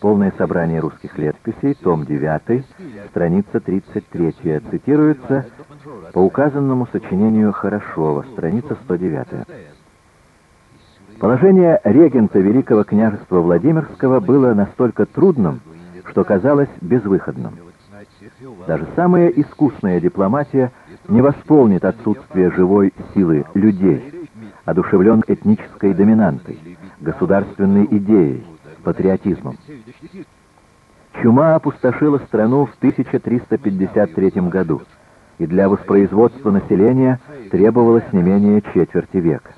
Полное собрание русских летописей, том 9, страница 33, цитируется по указанному сочинению Хорошова, страница 109. Положение регента Великого княжества Владимирского было настолько трудным, что казалось безвыходным. Даже самая искусная дипломатия не восполнит отсутствие живой силы людей, одушевлен этнической доминантой, государственной идеей, патриотизмом. Чума опустошила страну в 1353 году, и для воспроизводства населения требовалось не менее четверти века.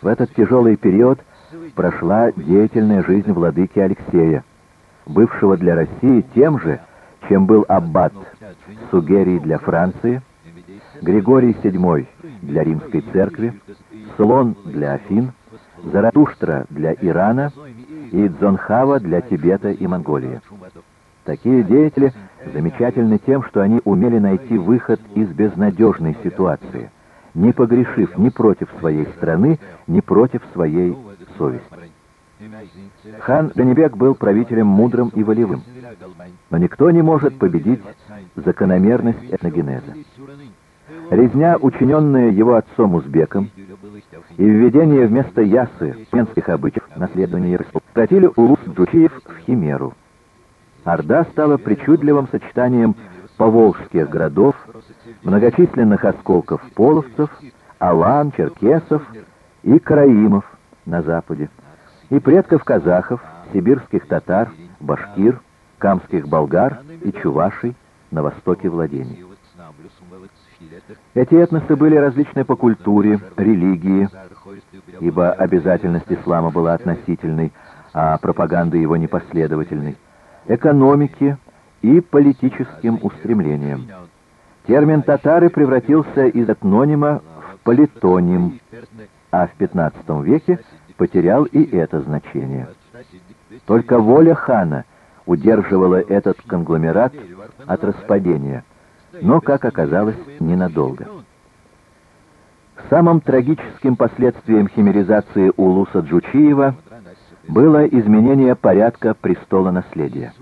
В этот тяжелый период прошла деятельная жизнь владыки Алексея, бывшего для России тем же, чем был аббат Сугерий для Франции, Григорий VII для Римской Церкви, Слон для Афин, Заратуштра для Ирана и Дзонхава для Тибета и Монголии. Такие деятели замечательны тем, что они умели найти выход из безнадежной ситуации, не погрешив ни против своей страны, ни против своей совести. Хан Ганибек был правителем мудрым и волевым, но никто не может победить закономерность этногенеза. Резня, учиненная его отцом узбеком, и введение вместо ясы менских обычаев, наследования превратили улус джучиев в химеру. Орда стала причудливым сочетанием поволжских городов, многочисленных осколков половцев, алан, черкесов и караимов на западе, и предков казахов, сибирских татар, башкир, камских болгар и чувашей на востоке владений. Эти этносы были различны по культуре, религии, ибо обязательность ислама была относительной, а пропаганда его непоследовательной, экономике и политическим устремлениям. Термин «татары» превратился из этнонима в политоним, а в XV веке потерял и это значение. Только воля хана удерживала этот конгломерат от распадения – но, как оказалось, ненадолго. Самым трагическим последствием химеризации Улуса Джучиева было изменение порядка престола наследия.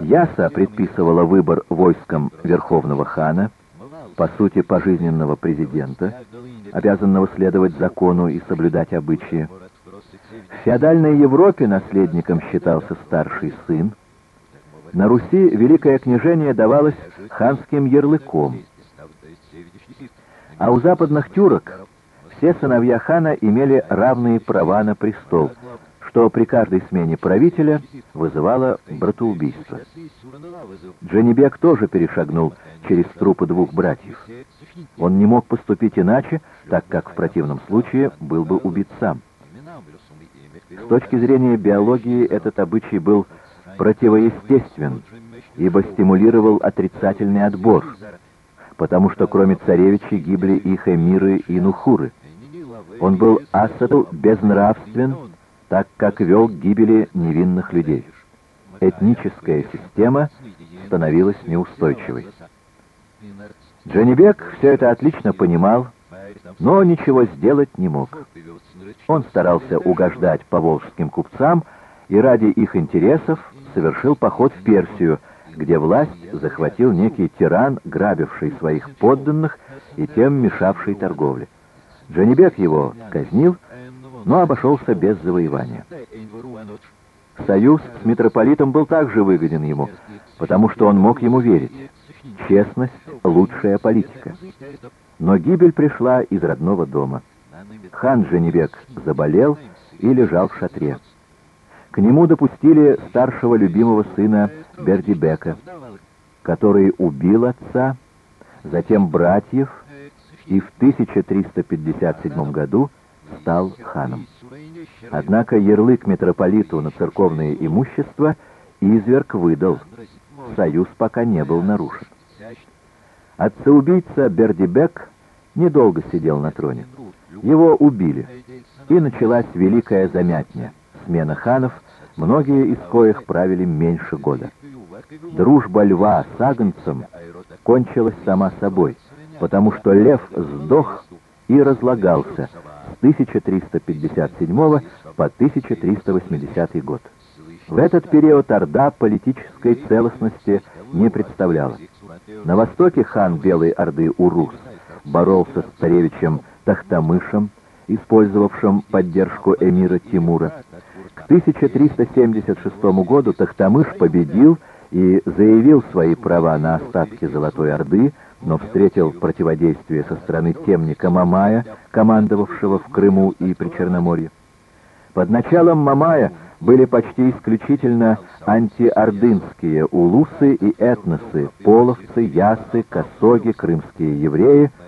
Яса предписывала выбор войском Верховного хана, по сути пожизненного президента, обязанного следовать закону и соблюдать обычаи. В феодальной Европе наследником считался старший сын, на Руси великое княжение давалось ханским ярлыком, а у западных тюрок все сыновья хана имели равные права на престол, что при каждой смене правителя вызывало братоубийство. Дженнибек тоже перешагнул через трупы двух братьев. Он не мог поступить иначе, так как в противном случае был бы убит сам. С точки зрения биологии этот обычай был противоестествен, ибо стимулировал отрицательный отбор, потому что кроме царевичей гибли и хемиры, и нухуры. Он был Асаду безнравствен, так как вел к гибели невинных людей. Этническая система становилась неустойчивой. Джанибек все это отлично понимал, но ничего сделать не мог. Он старался угождать поволжским купцам и ради их интересов совершил поход в Персию, где власть захватил некий тиран, грабивший своих подданных и тем мешавший торговле. Джанибек его казнил, но обошелся без завоевания. Союз с митрополитом был также выгоден ему, потому что он мог ему верить. Честность — лучшая политика. Но гибель пришла из родного дома. Хан Джанибек заболел и лежал в шатре. К нему допустили старшего любимого сына Бердибека, который убил отца, затем братьев и в 1357 году стал ханом. Однако ярлык митрополиту на церковное имущество изверг выдал. Союз пока не был нарушен. Отца-убийца Бердибек недолго сидел на троне. Его убили, и началась великая замятня, смена ханов – многие из коих правили меньше года. Дружба льва с агнцем кончилась сама собой, потому что лев сдох и разлагался с 1357 по 1380 год. В этот период Орда политической целостности не представляла. На востоке хан Белой Орды Урус боролся с царевичем Тахтамышем, использовавшим поддержку эмира Тимура. К 1376 году Тахтамыш победил и заявил свои права на остатки Золотой Орды, но встретил противодействие со стороны темника Мамая, командовавшего в Крыму и Причерноморье. Под началом Мамая были почти исключительно антиордынские улусы и этносы, половцы, ясы, косоги, крымские евреи –